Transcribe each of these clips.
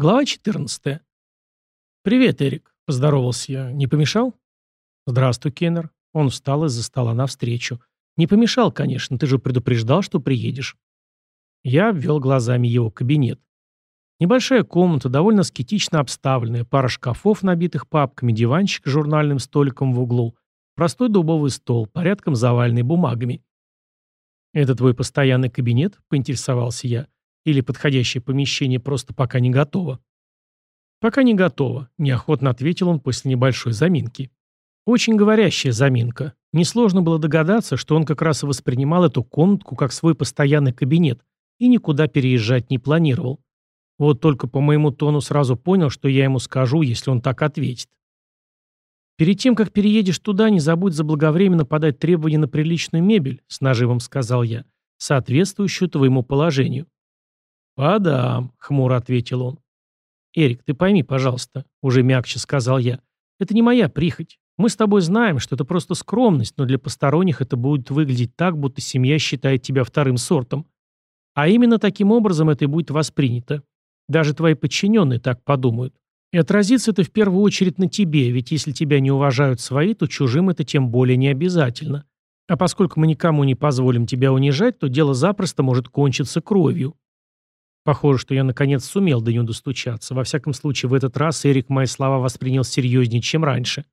Глава 14. «Привет, Эрик», — поздоровался я. «Не помешал?» «Здравствуй, Кеннер». Он встал из-за стола навстречу. «Не помешал, конечно, ты же предупреждал, что приедешь». Я обвел глазами его кабинет. Небольшая комната, довольно скетично обставленная, пара шкафов, набитых папками, диванчик с журнальным столиком в углу, простой дубовый стол, порядком заваленный бумагами. «Это твой постоянный кабинет?» — поинтересовался я. Или подходящее помещение просто пока не готово? Пока не готово, неохотно ответил он после небольшой заминки. Очень говорящая заминка. Несложно было догадаться, что он как раз и воспринимал эту комнатку как свой постоянный кабинет и никуда переезжать не планировал. Вот только по моему тону сразу понял, что я ему скажу, если он так ответит. «Перед тем, как переедешь туда, не забудь заблаговременно подать требования на приличную мебель», с нажимом сказал я, соответствующую твоему положению. «Подам», — хмуро ответил он. «Эрик, ты пойми, пожалуйста», — уже мягче сказал я. «Это не моя прихоть. Мы с тобой знаем, что это просто скромность, но для посторонних это будет выглядеть так, будто семья считает тебя вторым сортом. А именно таким образом это и будет воспринято. Даже твои подчиненные так подумают. И отразится это в первую очередь на тебе, ведь если тебя не уважают свои, то чужим это тем более не обязательно. А поскольку мы никому не позволим тебя унижать, то дело запросто может кончиться кровью. Похоже, что я наконец сумел до него достучаться. Во всяком случае, в этот раз Эрик мои слова воспринял серьезнее, чем раньше.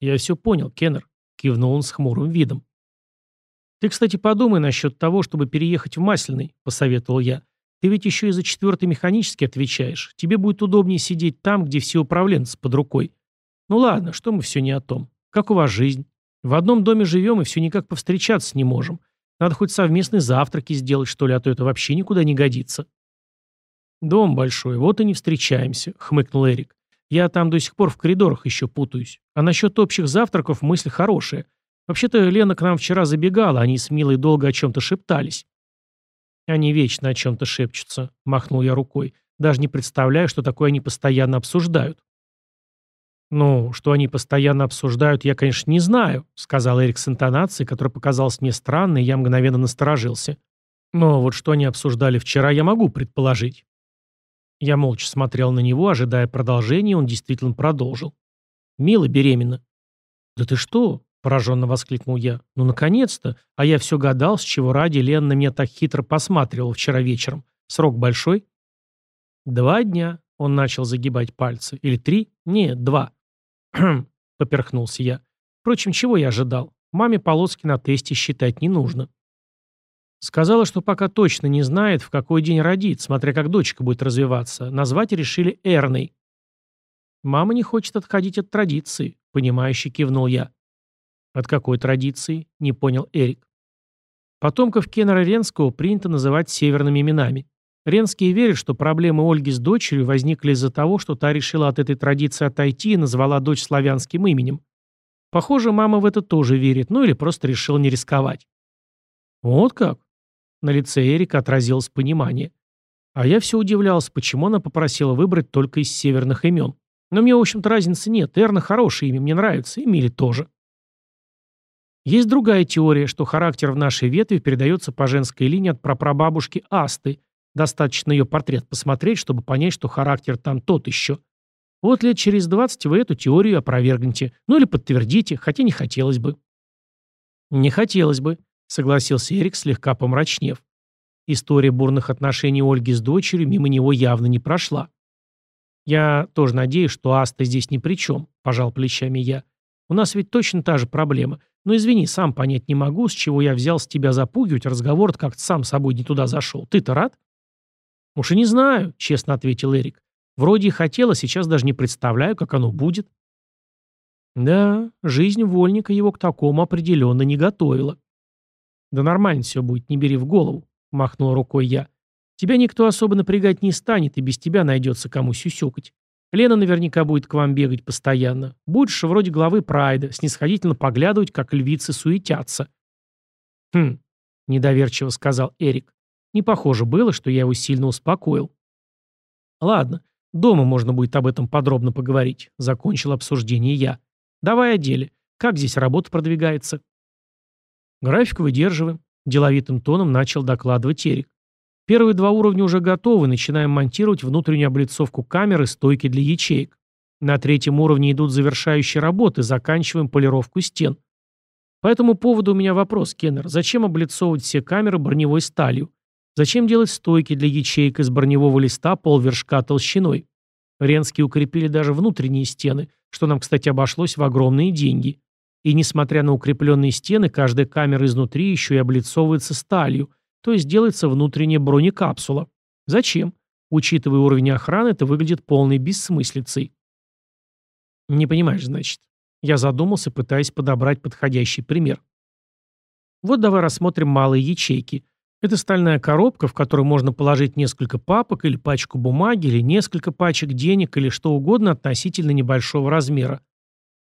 «Я все понял, Кеннер», — кивнул он с хмурым видом. «Ты, кстати, подумай насчет того, чтобы переехать в Масляный», — посоветовал я. «Ты ведь еще и за четвертый механический отвечаешь. Тебе будет удобнее сидеть там, где все управленцы под рукой. Ну ладно, что мы все не о том. Как у вас жизнь? В одном доме живем и все никак повстречаться не можем. Надо хоть совместные завтраки сделать, что ли, а то это вообще никуда не годится». «Дом большой, вот и не встречаемся», — хмыкнул Эрик. «Я там до сих пор в коридорах еще путаюсь. А насчет общих завтраков мысль хорошая. Вообще-то Лена к нам вчера забегала, они с Милой долго о чем-то шептались». «Они вечно о чем-то шепчутся», — махнул я рукой. «Даже не представляю, что такое они постоянно обсуждают». «Ну, что они постоянно обсуждают, я, конечно, не знаю», — сказал Эрик с интонацией, которая показалась мне странной, и я мгновенно насторожился. «Но вот что они обсуждали вчера, я могу предположить». Я молча смотрел на него, ожидая продолжения, он действительно продолжил. «Мила беременна». «Да ты что?» – пораженно воскликнул я. «Ну, наконец-то! А я все гадал, с чего ради Лен на меня так хитро посматривал вчера вечером. Срок большой?» «Два дня», – он начал загибать пальцы. «Или три? Нет, два». «Хм», – поперхнулся я. «Впрочем, чего я ожидал? Маме полоски на тесте считать не нужно». Сказала, что пока точно не знает, в какой день родит, смотря как дочка будет развиваться. Назвать решили Эрной. «Мама не хочет отходить от традиции», — понимающе кивнул я. «От какой традиции?» — не понял Эрик. Потомков Кеннера Ренского принято называть северными именами. Ренские верят, что проблемы Ольги с дочерью возникли из-за того, что та решила от этой традиции отойти и назвала дочь славянским именем. Похоже, мама в это тоже верит, ну или просто решила не рисковать. «Вот как?» На лице Эрика отразилось понимание. А я все удивлялся, почему она попросила выбрать только из северных имен. Но мне, в общем-то, разницы нет. Эрна хорошее имя, мне нравится, и Мили тоже. Есть другая теория, что характер в нашей ветви передается по женской линии от прапрабабушки Асты. Достаточно ее портрет посмотреть, чтобы понять, что характер там тот еще. Вот лет через 20 вы эту теорию опровергнете. Ну или подтвердите, хотя не хотелось бы. Не хотелось бы согласился Эрик, слегка помрачнев. История бурных отношений Ольги с дочерью мимо него явно не прошла. «Я тоже надеюсь, что Аста здесь ни при чем», – пожал плечами я. «У нас ведь точно та же проблема. Но извини, сам понять не могу, с чего я взял с тебя запугивать, разговор как-то сам собой не туда зашел. Ты-то рад?» «Уж и не знаю», – честно ответил Эрик. «Вроде и хотела, сейчас даже не представляю, как оно будет». Да, жизнь вольника его к такому определенно не готовила. «Да нормально все будет, не бери в голову», — махнул рукой я. «Тебя никто особо напрягать не станет, и без тебя найдется кому сюсюкать. Лена наверняка будет к вам бегать постоянно. Будешь вроде главы Прайда, снисходительно поглядывать, как львицы суетятся». «Хм», — недоверчиво сказал Эрик. Не похоже было, что я его сильно успокоил. «Ладно, дома можно будет об этом подробно поговорить», — закончил обсуждение я. «Давай о деле. Как здесь работа продвигается?» График выдерживаем. Деловитым тоном начал докладывать Эрик. Первые два уровня уже готовы, начинаем монтировать внутреннюю облицовку камеры, стойки для ячеек. На третьем уровне идут завершающие работы, заканчиваем полировку стен. По этому поводу у меня вопрос, Кеннер. Зачем облицовывать все камеры броневой сталью? Зачем делать стойки для ячеек из броневого листа полвершка толщиной? Ренские укрепили даже внутренние стены, что нам, кстати, обошлось в огромные деньги. И несмотря на укрепленные стены, каждая камера изнутри еще и облицовывается сталью, то есть делается внутренняя бронекапсула. Зачем? Учитывая уровень охраны, это выглядит полной бессмыслицей. Не понимаешь, значит. Я задумался, пытаясь подобрать подходящий пример. Вот давай рассмотрим малые ячейки. Это стальная коробка, в которую можно положить несколько папок или пачку бумаги, или несколько пачек денег, или что угодно относительно небольшого размера.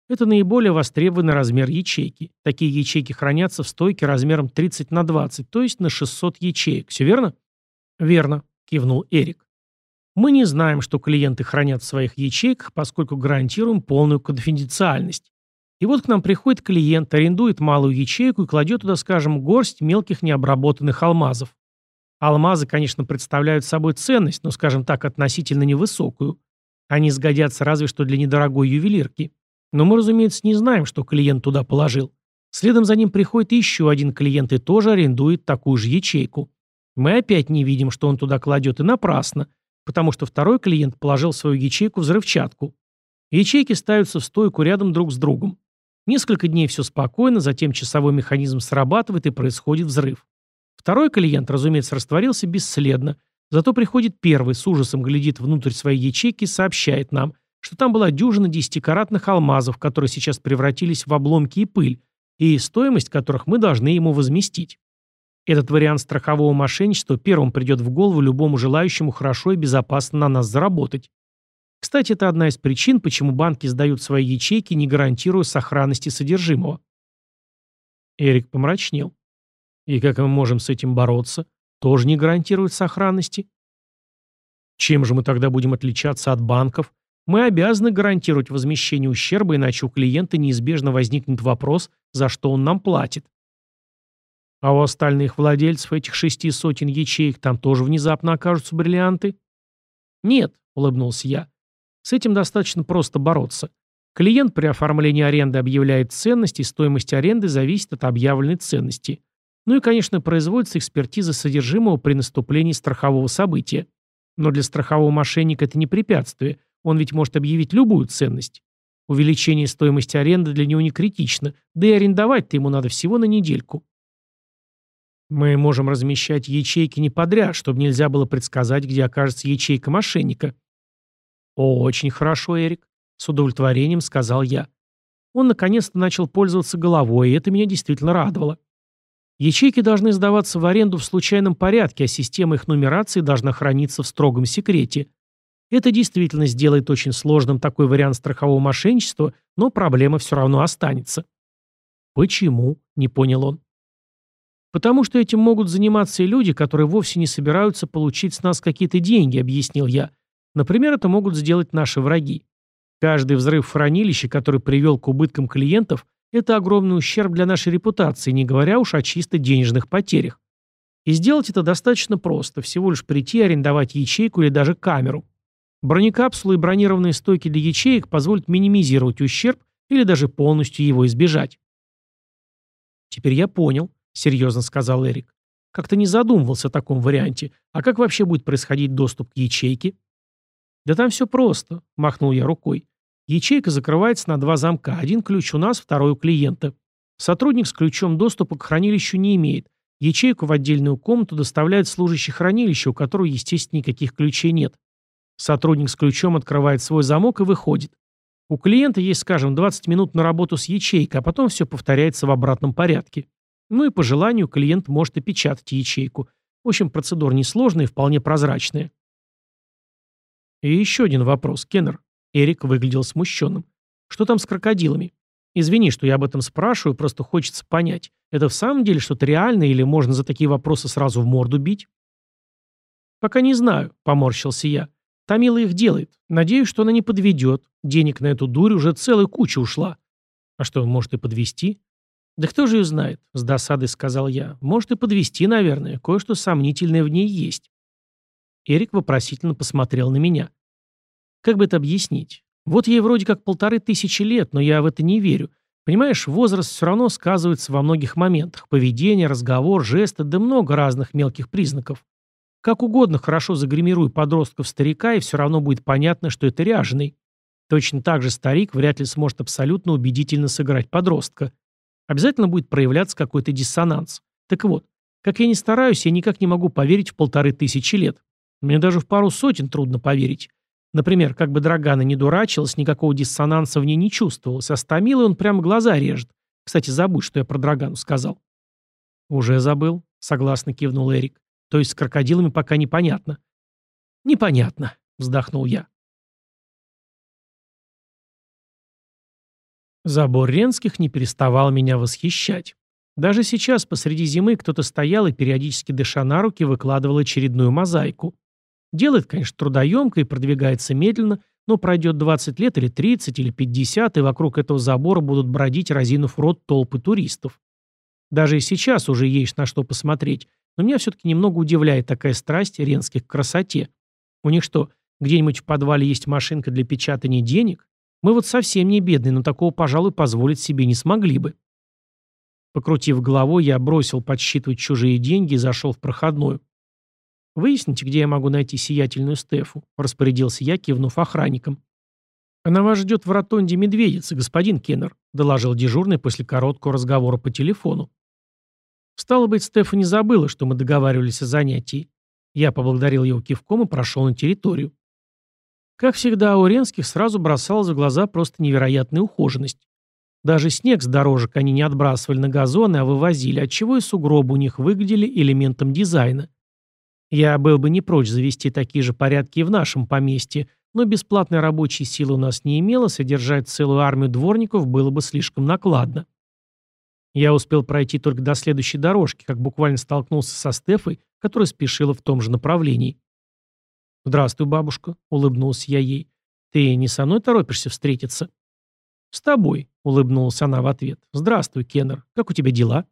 Это наиболее востребованный размер ячейки. Такие ячейки хранятся в стойке размером 30 на 20, то есть на 600 ячеек. Все верно? Верно, кивнул Эрик. Мы не знаем, что клиенты хранят в своих ячейках, поскольку гарантируем полную конфиденциальность. И вот к нам приходит клиент, арендует малую ячейку и кладет туда, скажем, горсть мелких необработанных алмазов. Алмазы, конечно, представляют собой ценность, но, скажем так, относительно невысокую. Они сгодятся разве что для недорогой ювелирки. Но мы, разумеется, не знаем, что клиент туда положил. Следом за ним приходит еще один клиент и тоже арендует такую же ячейку. Мы опять не видим, что он туда кладет, и напрасно, потому что второй клиент положил свою ячейку взрывчатку. Ячейки ставятся в стойку рядом друг с другом. Несколько дней все спокойно, затем часовой механизм срабатывает и происходит взрыв. Второй клиент, разумеется, растворился бесследно, зато приходит первый, с ужасом глядит внутрь своей ячейки и сообщает нам – что там была дюжина десятикаратных алмазов, которые сейчас превратились в обломки и пыль, и стоимость которых мы должны ему возместить. Этот вариант страхового мошенничества первым придет в голову любому желающему хорошо и безопасно на нас заработать. Кстати, это одна из причин, почему банки сдают свои ячейки, не гарантируя сохранности содержимого. Эрик помрачнел. И как мы можем с этим бороться? Тоже не гарантирует сохранности? Чем же мы тогда будем отличаться от банков? Мы обязаны гарантировать возмещение ущерба, иначе у клиента неизбежно возникнет вопрос, за что он нам платит. А у остальных владельцев этих шести сотен ячеек там тоже внезапно окажутся бриллианты? Нет, улыбнулся я. С этим достаточно просто бороться. Клиент при оформлении аренды объявляет ценность, и стоимость аренды зависит от объявленной ценности. Ну и, конечно, производится экспертиза содержимого при наступлении страхового события. Но для страхового мошенника это не препятствие, он ведь может объявить любую ценность. Увеличение стоимости аренды для него не критично, да и арендовать-то ему надо всего на недельку. Мы можем размещать ячейки не подряд, чтобы нельзя было предсказать, где окажется ячейка мошенника. «Очень хорошо, Эрик», — с удовлетворением сказал я. Он наконец-то начал пользоваться головой, и это меня действительно радовало. Ячейки должны сдаваться в аренду в случайном порядке, а система их нумерации должна храниться в строгом секрете. Это действительно сделает очень сложным такой вариант страхового мошенничества, но проблема все равно останется. Почему? Не понял он. Потому что этим могут заниматься и люди, которые вовсе не собираются получить с нас какие-то деньги, объяснил я. Например, это могут сделать наши враги. Каждый взрыв в хранилище, который привел к убыткам клиентов, это огромный ущерб для нашей репутации, не говоря уж о чисто денежных потерях. И сделать это достаточно просто, всего лишь прийти арендовать ячейку или даже камеру. Бронекапсулы и бронированные стойки для ячеек позволят минимизировать ущерб или даже полностью его избежать. «Теперь я понял», — серьезно сказал Эрик. «Как-то не задумывался о таком варианте. А как вообще будет происходить доступ к ячейке?» «Да там все просто», — махнул я рукой. «Ячейка закрывается на два замка. Один ключ у нас, второй у клиента. Сотрудник с ключом доступа к хранилищу не имеет. Ячейку в отдельную комнату доставляет служащий хранилища, у которого, естественно, никаких ключей нет. Сотрудник с ключом открывает свой замок и выходит. У клиента есть, скажем, 20 минут на работу с ячейкой, а потом все повторяется в обратном порядке. Ну и по желанию клиент может опечатать ячейку. В общем, процедура несложная и вполне прозрачная. И еще один вопрос, Кеннер. Эрик выглядел смущенным. Что там с крокодилами? Извини, что я об этом спрашиваю, просто хочется понять, это в самом деле что-то реальное или можно за такие вопросы сразу в морду бить? Пока не знаю, поморщился я. Тамила их делает. Надеюсь, что она не подведет. Денег на эту дурь уже целая куча ушла. А что, может и подвести? Да кто же ее знает, с досадой сказал я. Может и подвести, наверное. Кое-что сомнительное в ней есть. Эрик вопросительно посмотрел на меня. Как бы это объяснить? Вот ей вроде как полторы тысячи лет, но я в это не верю. Понимаешь, возраст все равно сказывается во многих моментах. Поведение, разговор, жесты, да много разных мелких признаков. Как угодно хорошо загримируй подростков-старика, и все равно будет понятно, что это ряженый. Точно так же старик вряд ли сможет абсолютно убедительно сыграть подростка. Обязательно будет проявляться какой-то диссонанс. Так вот, как я ни стараюсь, я никак не могу поверить в полторы тысячи лет. Мне даже в пару сотен трудно поверить. Например, как бы Драгана не дурачилась, никакого диссонанса в ней не чувствовалось, а с он прямо глаза режет. Кстати, забудь, что я про Драгану сказал. «Уже забыл», — согласно кивнул Эрик. «То есть с крокодилами пока непонятно». «Непонятно», — вздохнул я. Забор Ренских не переставал меня восхищать. Даже сейчас, посреди зимы, кто-то стоял и, периодически дыша на руки, выкладывал очередную мозаику. Делает, конечно, трудоемко и продвигается медленно, но пройдет 20 лет или 30 или 50, и вокруг этого забора будут бродить, разинув рот толпы туристов. Даже сейчас уже есть на что посмотреть, но меня все-таки немного удивляет такая страсть ренских к красоте. У них что, где-нибудь в подвале есть машинка для печатания денег? Мы вот совсем не бедные, но такого, пожалуй, позволить себе не смогли бы. Покрутив головой, я бросил подсчитывать чужие деньги и зашел в проходную. «Выясните, где я могу найти сиятельную Стефу», — распорядился я, кивнув охранникам. «Она вас ждет в ротонде Медведицы, господин Кеннер», — доложил дежурный после короткого разговора по телефону. Стало быть, Стефа не забыла, что мы договаривались о занятии. Я поблагодарил его кивком и прошел на территорию. Как всегда, у Ренских сразу бросалась в глаза просто невероятная ухоженность. Даже снег с дорожек они не отбрасывали на газоны, а вывозили, отчего и сугробы у них выглядели элементом дизайна. Я был бы не прочь завести такие же порядки и в нашем поместье, но бесплатной рабочей силы у нас не имело, содержать целую армию дворников было бы слишком накладно. Я успел пройти только до следующей дорожки, как буквально столкнулся со Стефой, которая спешила в том же направлении. «Здравствуй, бабушка», — улыбнулся я ей. «Ты не со мной торопишься встретиться?» «С тобой», — улыбнулась она в ответ. «Здравствуй, Кеннер. Как у тебя дела?»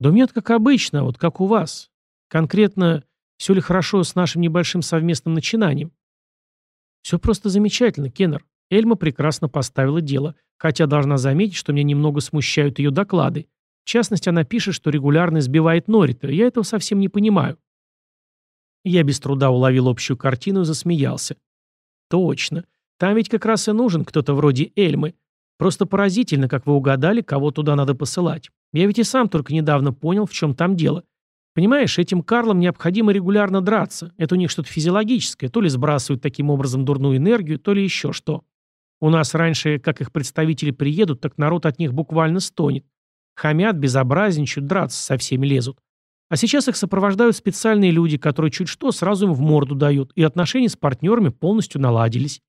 «Да у меня как обычно, вот как у вас. Конкретно, все ли хорошо с нашим небольшим совместным начинанием? Все просто замечательно, Кеннер. Эльма прекрасно поставила дело, хотя должна заметить, что меня немного смущают ее доклады. В частности, она пишет, что регулярно избивает Норита. Я этого совсем не понимаю. Я без труда уловил общую картину и засмеялся. Точно. Там ведь как раз и нужен кто-то вроде Эльмы. Просто поразительно, как вы угадали, кого туда надо посылать. Я ведь и сам только недавно понял, в чем там дело. Понимаешь, этим Карлам необходимо регулярно драться. Это у них что-то физиологическое. То ли сбрасывают таким образом дурную энергию, то ли еще что. У нас раньше, как их представители приедут, так народ от них буквально стонет. Хамят, безобразничают, драться со всеми лезут. А сейчас их сопровождают специальные люди, которые чуть что сразу им в морду дают, и отношения с партнерами полностью наладились.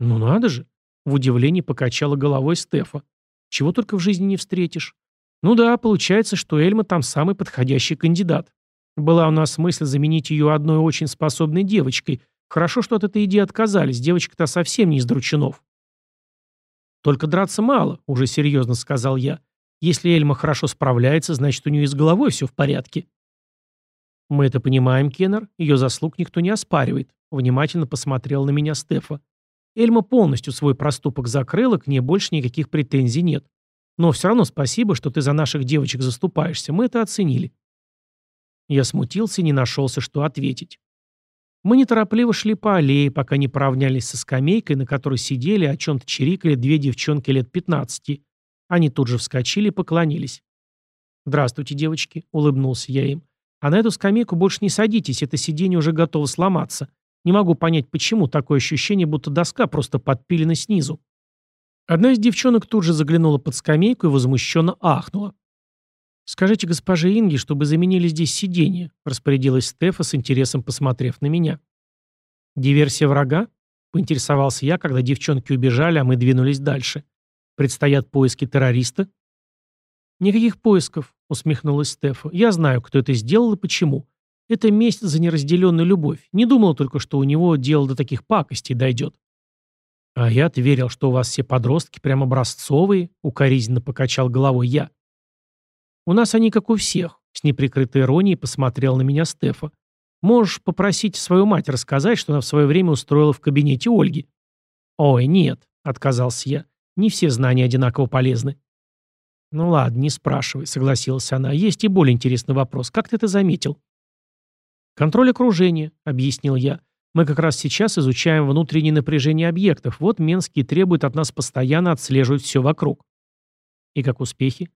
«Ну надо же!» — в удивлении покачала головой Стефа. «Чего только в жизни не встретишь. Ну да, получается, что Эльма там самый подходящий кандидат. Была у нас мысль заменить ее одной очень способной девочкой. Хорошо, что от этой идеи отказались. Девочка-то совсем не из дручинов. «Только драться мало», — уже серьезно сказал я. «Если Эльма хорошо справляется, значит, у нее и с головой все в порядке». «Мы это понимаем, Кеннер. Ее заслуг никто не оспаривает», — внимательно посмотрел на меня Стефа. Эльма полностью свой проступок закрыла, к ней больше никаких претензий нет. Но все равно спасибо, что ты за наших девочек заступаешься. Мы это оценили». Я смутился и не нашелся, что ответить. Мы неторопливо шли по аллее, пока не поравнялись со скамейкой, на которой сидели, о чем-то чирикали две девчонки лет 15. Они тут же вскочили и поклонились. «Здравствуйте, девочки», — улыбнулся я им. «А на эту скамейку больше не садитесь, это сиденье уже готово сломаться. Не могу понять, почему такое ощущение, будто доска просто подпилена снизу». Одна из девчонок тут же заглянула под скамейку и возмущенно ахнула. «Скажите госпоже Инге, чтобы заменили здесь сиденье», распорядилась Стефа с интересом посмотрев на меня. «Диверсия врага?» — поинтересовался я, когда девчонки убежали, а мы двинулись дальше. «Предстоят поиски террориста?» «Никаких поисков», — усмехнулась Стефа. «Я знаю, кто это сделал и почему. Это месть за неразделенную любовь. Не думала только, что у него дело до таких пакостей дойдет». «А я-то верил, что у вас все подростки прям образцовые», — укоризненно покачал головой я. «У нас они как у всех», — с неприкрытой иронией посмотрел на меня Стефа. Можешь попросить свою мать рассказать, что она в свое время устроила в кабинете Ольги». «Ой, нет», — отказался я. «Не все знания одинаково полезны». «Ну ладно, не спрашивай», — согласилась она. «Есть и более интересный вопрос. Как ты это заметил?» «Контроль окружения», — объяснил я. «Мы как раз сейчас изучаем внутреннее напряжение объектов. Вот Менский требует от нас постоянно отслеживать все вокруг». «И как успехи?»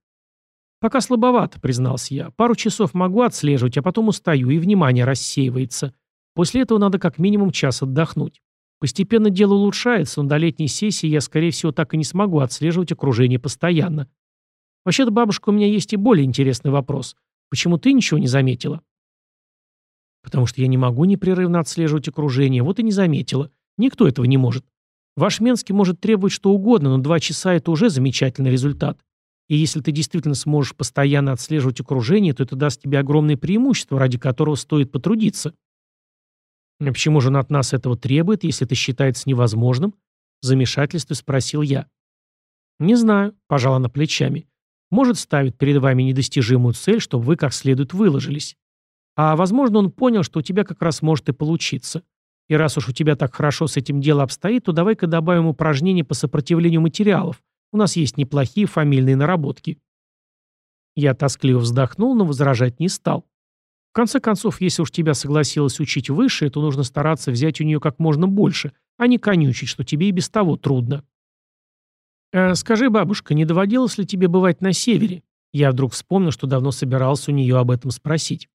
«Пока слабовато», — признался я. «Пару часов могу отслеживать, а потом устаю, и внимание рассеивается. После этого надо как минимум час отдохнуть. Постепенно дело улучшается, но до летней сессии я, скорее всего, так и не смогу отслеживать окружение постоянно. Вообще-то, бабушка, у меня есть и более интересный вопрос. Почему ты ничего не заметила?» «Потому что я не могу непрерывно отслеживать окружение, вот и не заметила. Никто этого не может. Ваш Менский может требовать что угодно, но два часа – это уже замечательный результат. И если ты действительно сможешь постоянно отслеживать окружение, то это даст тебе огромное преимущество, ради которого стоит потрудиться. «А почему же он от нас этого требует, если это считается невозможным? В замешательстве спросил я. Не знаю, пожала она плечами. Может, ставит перед вами недостижимую цель, чтобы вы как следует выложились. А возможно, он понял, что у тебя как раз может и получиться. И раз уж у тебя так хорошо с этим дело обстоит, то давай-ка добавим упражнение по сопротивлению материалов, у нас есть неплохие фамильные наработки. Я тоскливо вздохнул, но возражать не стал. В конце концов, если уж тебя согласилась учить высшее, то нужно стараться взять у нее как можно больше, а не конючить, что тебе и без того трудно. «А скажи, бабушка, не доводилось ли тебе бывать на севере?» Я вдруг вспомнил, что давно собирался у нее об этом спросить.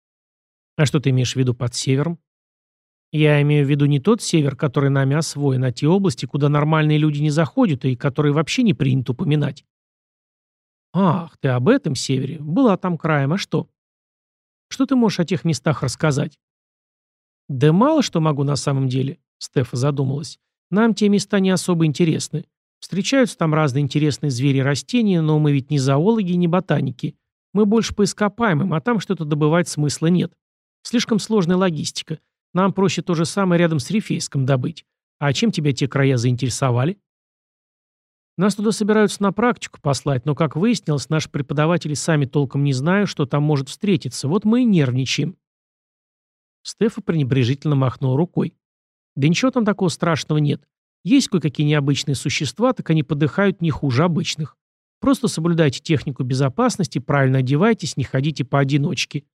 «А что ты имеешь в виду под севером?» Я имею в виду не тот север, который нами освоен, а те области, куда нормальные люди не заходят и которые вообще не принято упоминать. Ах, ты об этом севере. Была там краем, а что? Что ты можешь о тех местах рассказать? Да мало что могу на самом деле, Стефа задумалась. Нам те места не особо интересны. Встречаются там разные интересные звери и растения, но мы ведь не зоологи и не ботаники. Мы больше по ископаемым, а там что-то добывать смысла нет. Слишком сложная логистика. Нам проще то же самое рядом с Рифейском добыть. А чем тебя те края заинтересовали? Нас туда собираются на практику послать, но, как выяснилось, наши преподаватели сами толком не знают, что там может встретиться. Вот мы и нервничаем. Стефа пренебрежительно махнул рукой. Да ничего там такого страшного нет. Есть кое-какие необычные существа, так они подыхают не хуже обычных. Просто соблюдайте технику безопасности, правильно одевайтесь, не ходите поодиночке.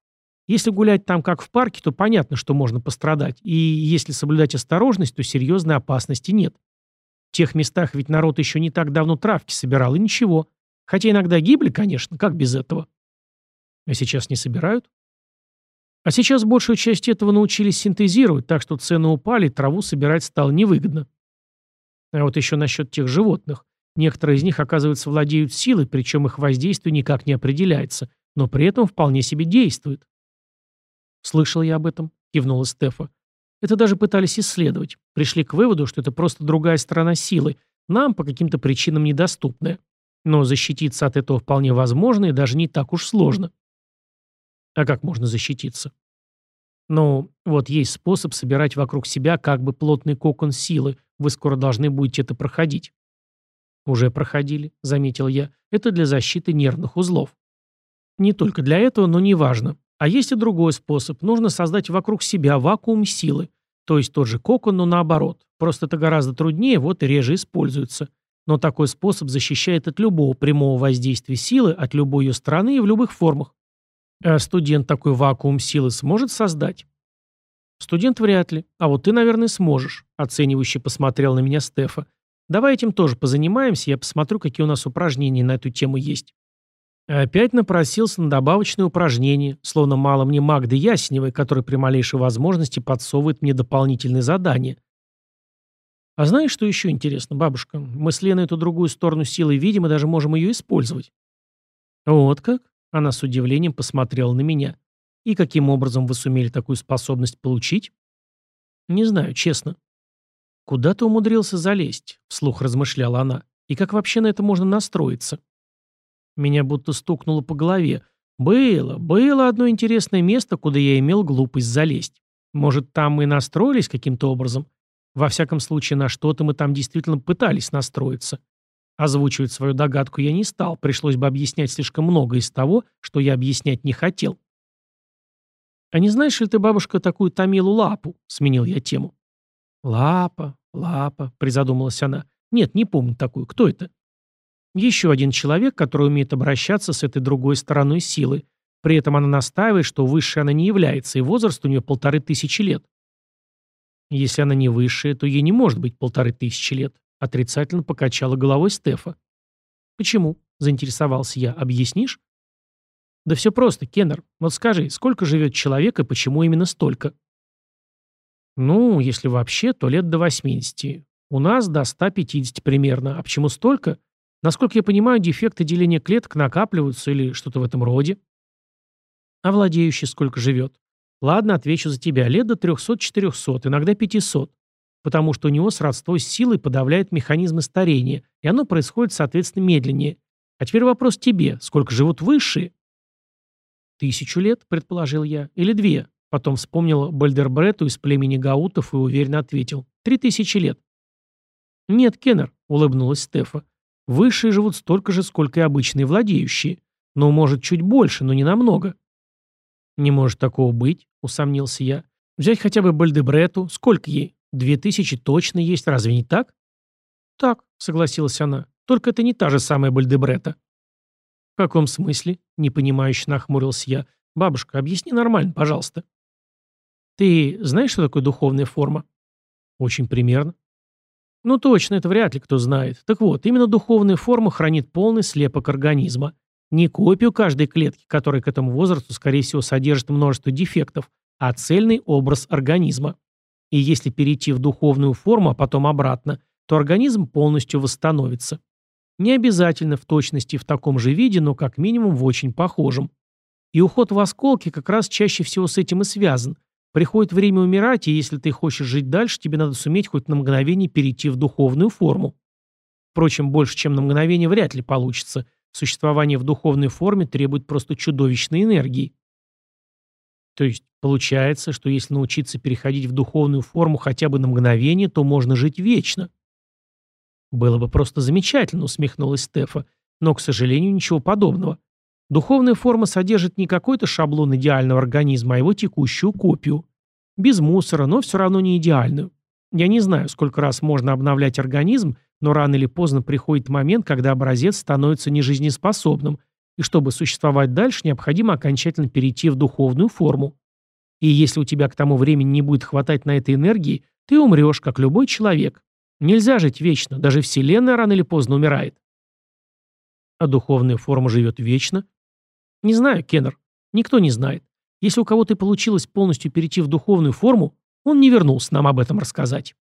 Если гулять там как в парке, то понятно, что можно пострадать. И если соблюдать осторожность, то серьезной опасности нет. В тех местах ведь народ еще не так давно травки собирал, и ничего. Хотя иногда гибли, конечно, как без этого. А сейчас не собирают? А сейчас большую часть этого научились синтезировать, так что цены упали, траву собирать стало невыгодно. А вот еще насчет тех животных. Некоторые из них, оказывается, владеют силой, причем их воздействие никак не определяется, но при этом вполне себе действуют. «Слышал я об этом», — кивнула Стефа. «Это даже пытались исследовать. Пришли к выводу, что это просто другая сторона силы, нам по каким-то причинам недоступная. Но защититься от этого вполне возможно и даже не так уж сложно». «А как можно защититься?» «Ну, вот есть способ собирать вокруг себя как бы плотный кокон силы. Вы скоро должны будете это проходить». «Уже проходили», — заметил я. «Это для защиты нервных узлов». «Не только для этого, но неважно. А есть и другой способ. Нужно создать вокруг себя вакуум силы. То есть тот же кокон, но наоборот. Просто это гораздо труднее, вот и реже используется. Но такой способ защищает от любого прямого воздействия силы, от любой ее стороны и в любых формах. А студент такой вакуум силы сможет создать? Студент вряд ли. А вот ты, наверное, сможешь. Оценивающе посмотрел на меня Стефа. Давай этим тоже позанимаемся, я посмотрю, какие у нас упражнения на эту тему есть. Опять напросился на добавочное упражнение, словно мало мне Магды Ясневой, который при малейшей возможности подсовывает мне дополнительные задания. А знаешь, что еще интересно, бабушка? Мы с Леной эту другую сторону силы видим и даже можем ее использовать. Вот как? Она с удивлением посмотрела на меня. И каким образом вы сумели такую способность получить? Не знаю, честно. Куда ты умудрился залезть? Вслух размышляла она. И как вообще на это можно настроиться? Меня будто стукнуло по голове. Было, было одно интересное место, куда я имел глупость залезть. Может, там мы настроились каким-то образом? Во всяком случае, на что-то мы там действительно пытались настроиться. Озвучивать свою догадку я не стал, пришлось бы объяснять слишком много из того, что я объяснять не хотел. «А не знаешь ли ты, бабушка, такую Тамилу Лапу?» — сменил я тему. «Лапа, Лапа», — призадумалась она. «Нет, не помню такую. Кто это?» «Еще один человек, который умеет обращаться с этой другой стороной силы. При этом она настаивает, что высшей она не является, и возраст у нее полторы тысячи лет». «Если она не высшая, то ей не может быть полторы тысячи лет», — отрицательно покачала головой Стефа. «Почему?» — заинтересовался я. «Объяснишь?» «Да все просто, Кеннер. Вот скажи, сколько живет человек и почему именно столько?» Ну, если вообще, то лет до 80. У нас до 150 примерно. А почему столько? Насколько я понимаю, дефекты деления клеток накапливаются или что-то в этом роде. А владеющий сколько живет? Ладно, отвечу за тебя. Лет до 300-400, иногда 500. Потому что у него сродство с силой подавляет механизмы старения, и оно происходит, соответственно, медленнее. А теперь вопрос тебе. Сколько живут высшие? Тысячу лет, предположил я. Или две. Потом вспомнил Бальдербрету из племени Гаутов и уверенно ответил. «Три тысячи лет». «Нет, Кеннер», — улыбнулась Стефа. «Высшие живут столько же, сколько и обычные владеющие. Но, может, чуть больше, но не намного». «Не может такого быть», — усомнился я. «Взять хотя бы Бальдебрету. Сколько ей? Две тысячи точно есть, разве не так?» «Так», — согласилась она. «Только это не та же самая Бальдебрета». «В каком смысле?» — непонимающе нахмурился я. «Бабушка, объясни нормально, пожалуйста». Ты знаешь, что такое духовная форма? Очень примерно. Ну точно, это вряд ли кто знает. Так вот, именно духовная форма хранит полный слепок организма. Не копию каждой клетки, которая к этому возрасту, скорее всего, содержит множество дефектов, а цельный образ организма. И если перейти в духовную форму, а потом обратно, то организм полностью восстановится. Не обязательно в точности в таком же виде, но как минимум в очень похожем. И уход в осколки как раз чаще всего с этим и связан – Приходит время умирать, и если ты хочешь жить дальше, тебе надо суметь хоть на мгновение перейти в духовную форму. Впрочем, больше, чем на мгновение, вряд ли получится. Существование в духовной форме требует просто чудовищной энергии. То есть, получается, что если научиться переходить в духовную форму хотя бы на мгновение, то можно жить вечно. Было бы просто замечательно, усмехнулась Стефа, но, к сожалению, ничего подобного. Духовная форма содержит не какой-то шаблон идеального организма, а его текущую копию. Без мусора, но все равно не идеальную. Я не знаю, сколько раз можно обновлять организм, но рано или поздно приходит момент, когда образец становится нежизнеспособным, и чтобы существовать дальше, необходимо окончательно перейти в духовную форму. И если у тебя к тому времени не будет хватать на этой энергии, ты умрешь, как любой человек. Нельзя жить вечно, даже Вселенная рано или поздно умирает. А духовная форма живет вечно, не знаю, Кеннер. Никто не знает. Если у кого-то получилось полностью перейти в духовную форму, он не вернулся нам об этом рассказать.